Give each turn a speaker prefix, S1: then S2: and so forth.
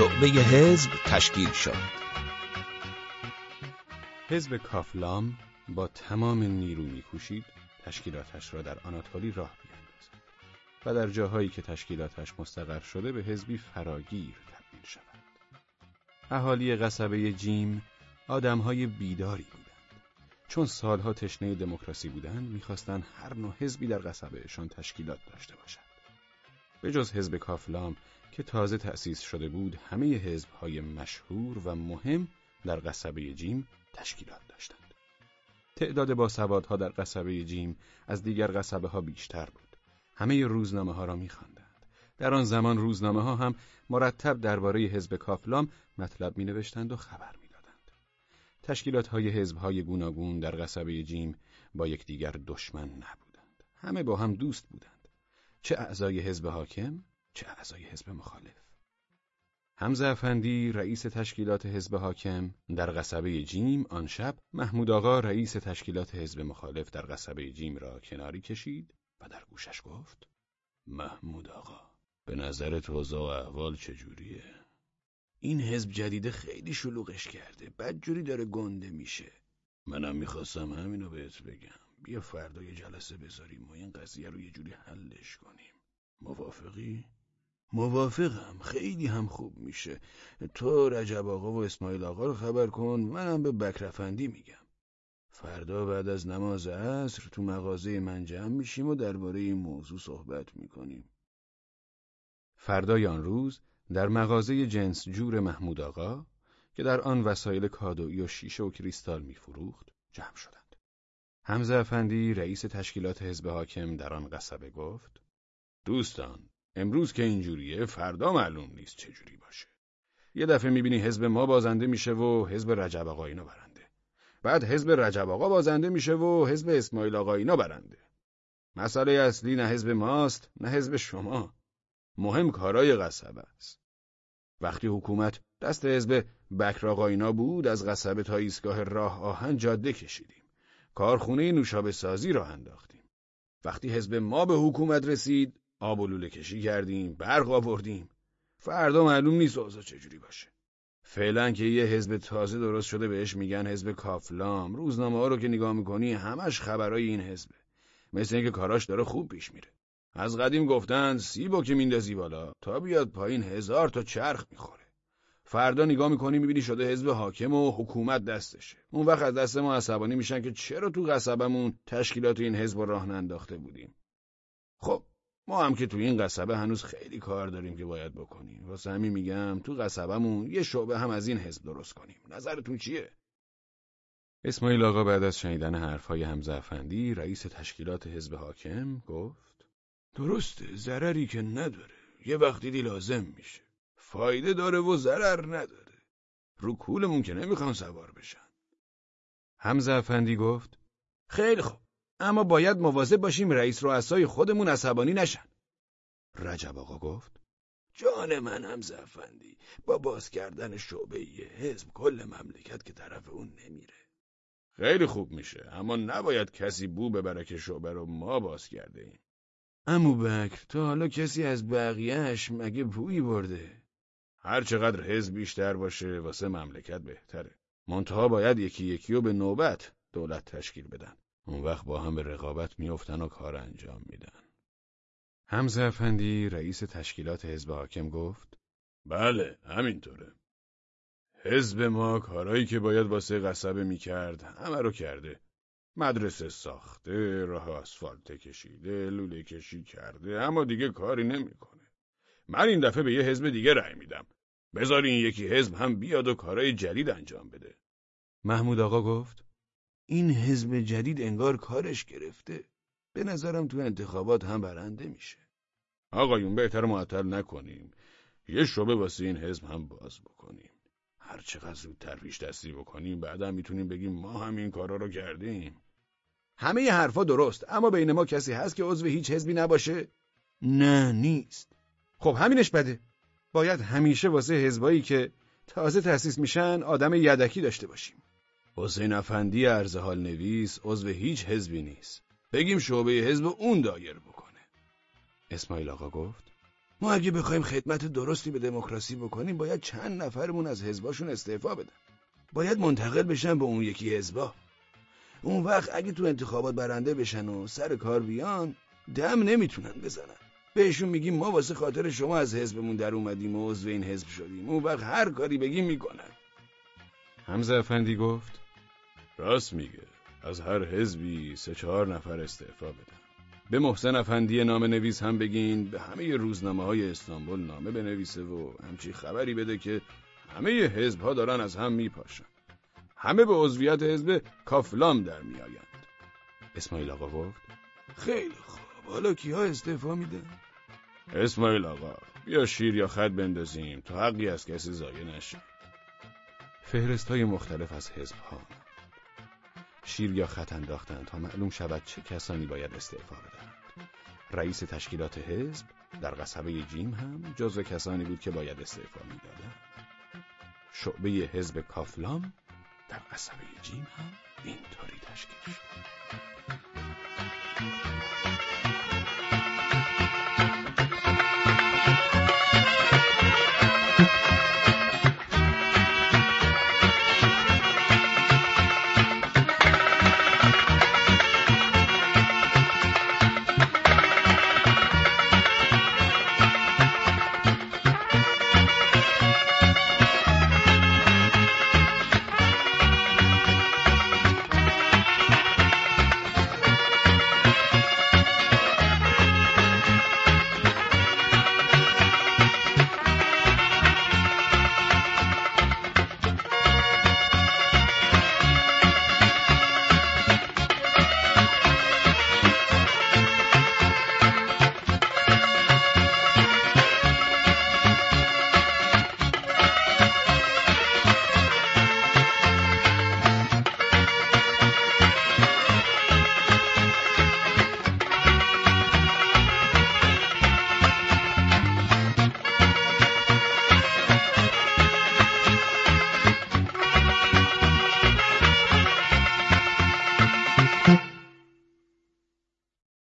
S1: شعبه حزب تشکیل شد.
S2: حزب کافلام با تمام نیرو میکوشید تشکیلاتش را در آناتولی راه بیاندازد و در جاهایی که تشکیلاتش مستقر شده به حزبی فراگیر تبدیل شود. اهالی قصبه جیم آدمهای بیداری بودند. چون سالها تشنه دموکراسی بودند می‌خواستند هر نوع حزبی در قصبهشان تشکیلات داشته باشد. به جز حزب کافلام که تازه تأسیس شده بود همه حزبهای مشهور و مهم در قصبه جیم تشکیلات داشتند. تعداد باسوادها در قصبه جیم از دیگر قصبه ها بیشتر بود. همه روزنامه ها را میخواندند. در آن زمان روزنامه ها هم مرتب درباره حزب کافلام مطلب می نوشتند و خبر می دادند. تشکیلات های حزب های گوناگون در قصبه جیم با یکدیگر دشمن نبودند. همه با هم دوست بودند. چه اعضای حزب حاکم، چه اعضای حزب مخالف. حمزه افندی رئیس تشکیلات حزب حاکم در قصبه جیم آن شب محمود آقا رئیس تشکیلات حزب مخالف در قصبه جیم را کناری کشید و در گوشش گفت محمود آقا به نظر اوضاع و احوال چجوریه؟ این حزب جدید خیلی شلوغش کرده بدجوری داره گنده میشه منم می‌خواستم همینو بهت بگم بیا فردا یه جلسه بذاریم و این قضیه رو یه جوری حلش کنیم موافقی؟ موافقم. خیلی هم خوب میشه. تو رجب آقا و اسماعیل آقا رو خبر کن. منم به بکرفندی میگم. فردا بعد از نماز عصر تو مغازه من جمع میشیم و درباره این موضوع صحبت می‌کنیم. فردای آن روز در مغازه جنس جور محمود آقا که در آن وسایل کادویی و شیشه و کریستال میفروخت جمع شدند. حمزه افندی رئیس تشکیلات حزب حاکم در آن قصبه گفت دوستان امروز که اینجوریه فردا معلوم نیست چه جوری باشه. یه دفعه می‌بینی حزب ما بازنده میشه و حزب رجب آقا اینا برنده. بعد حزب رجب آقا بازنده میشه و حزب اسماعیل آقا اینا برنده. مسئله اصلی نه حزب ماست نه حزب شما. مهم کارای قصبه است. وقتی حکومت دست حزب بکر آقا اینا بود از قصبه تا ایستگاه راه آهن جاده کشیدیم. کارخونه نوشابه سازی راه انداختیم. وقتی حزب ما به حکومت رسید آب و لوله کشی کردیم برق آوردیم. فردا معلوم نیست اوضاع چجوری باشه. فعلا که یه حزب تازه درست شده بهش میگن حزب کافلام. روزنامه ها رو که نگاه می‌کنی همش خبرای این حزبه. مثل اینکه کاراش داره خوب پیش میره. از قدیم گفتن سیبو که میندازی بالا تا بیاد پایین هزار تا چرخ می‌خوره. فردا نگاه می‌کنی می‌بینی شده حزب حاکم و حکومت دستشه. اون وقت از دست ما عصبانی میشن که چرا تو قصبمون تشکیلات این حزب راه ننداخته بودیم. خب ما هم که تو این قصبه هنوز خیلی کار داریم که باید بکنیم. واسه همین میگم تو قصبمون یه شعبه هم از این حزب درست کنیم. نظرتون چیه؟ اسماعیل آقا بعد از شنیدن حرفهای حمزه افندی رئیس تشکیلات حزب حاکم گفت درسته ضرری که نداره. یه وقتی دی لازم میشه. فایده داره و ضرر نداره. رو کولمون که نمی‌خوان سوار بشن. حمزه افندی گفت خیلی خوب. اما باید مواظب باشیم رئیس رؤسای خودمون عصبانی نشن. رجب آقا گفت جان من هم زفندی با باز کردن شعبه حزب کل مملکت که طرف اون نمیره. خیلی خوب میشه اما نباید کسی بو ببره که شعبه رو ما باز کرده ایم. امو بکر تا حالا کسی از بقیهش مگه بویی برده؟ هر چقدر حزب بیشتر باشه واسه مملکت بهتره. منتها باید یکی یکی رو به نوبت دولت تشکیل بدن. اون وقت با هم به رقابت میافتن و کار انجام میدن. حمزه افندی رئیس تشکیلات حزب حاکم گفت بله همینطوره. حزب ما کارایی که باید واسه قصبه می‌کرد همه رو کرده. مدرسه ساخته، راه آسفالت کشیده، لوله کشی کرده اما دیگه کاری نمی‌کنه. من این دفعه به یه حزب دیگه رأی میدم. بذارین یکی حزب هم بیاد و کارای جدید انجام بده. محمود آقا گفت این حزب جدید انگار کارش گرفته. به نظرم تو انتخابات هم برنده میشه. آقایون بهتر معطل نکنیم. یه شبه واسه این حزب هم باز بکنیم. هر چقدر زودتر پیش دستی بکنیم بعدا می‌تونیم بگیم ما هم این کارا رو کردیم. همه ی حرفا درست اما بین ما کسی هست که عضو هیچ حزبی نباشه؟ نه نیست. خب همینش بده. باید همیشه واسه حزبایی که تازه تأسیس میشن آدم یدکی داشته باشیم. حسین افندی حال نویس عضو هیچ حزبی نیست. بگیم شعبه حزب اون دایر بکنه. اسماعیل آقا گفت
S3: ما اگه بخوایم خدمت درستی به دموکراسی بکنیم باید چند نفرمون از حزباشون استعفا بدن. باید منتقل بشن به اون یکی حزبا. اون وقت اگه تو انتخابات برنده بشن و سر کار بیان دم نمی‌تونن بزنن. بهشون میگیم ما واسه خاطر شما از حزبمون در اومدیم و عضو این حزب شدیم. اون وقت هر کاری بگیم می‌کنن.
S2: حمزه افندی گفت راست میگه. از هر حزبی سه چهار نفر استعفا بدن. به محسن افندی نامه نویس هم بگین به همه روزنامه های استانبول نامه بنویسه و همچی خبری بده که همه حزب ها دارن از هم میپاشن. همه به عضویت حزب کافلام در میآیند. اسماعیل آقا گفت
S3: خیلی خوب. حالا کیها استعفا میده
S2: اسماعیل آقا بیا شیر یا خط بندازیم تا حقی از کسی ضایع نشه. فهرست های مختلف از حزب ها شیر یا خط انداختند تا معلوم شود چه کسانی باید استعفا بدهند. رئیس تشکیلات حزب در قصبه جیم هم جزو کسانی بود که باید استعفا می‌دادند. شعبه حزب کافلام در قصبه جیم هم اینطوری تشکیل شد.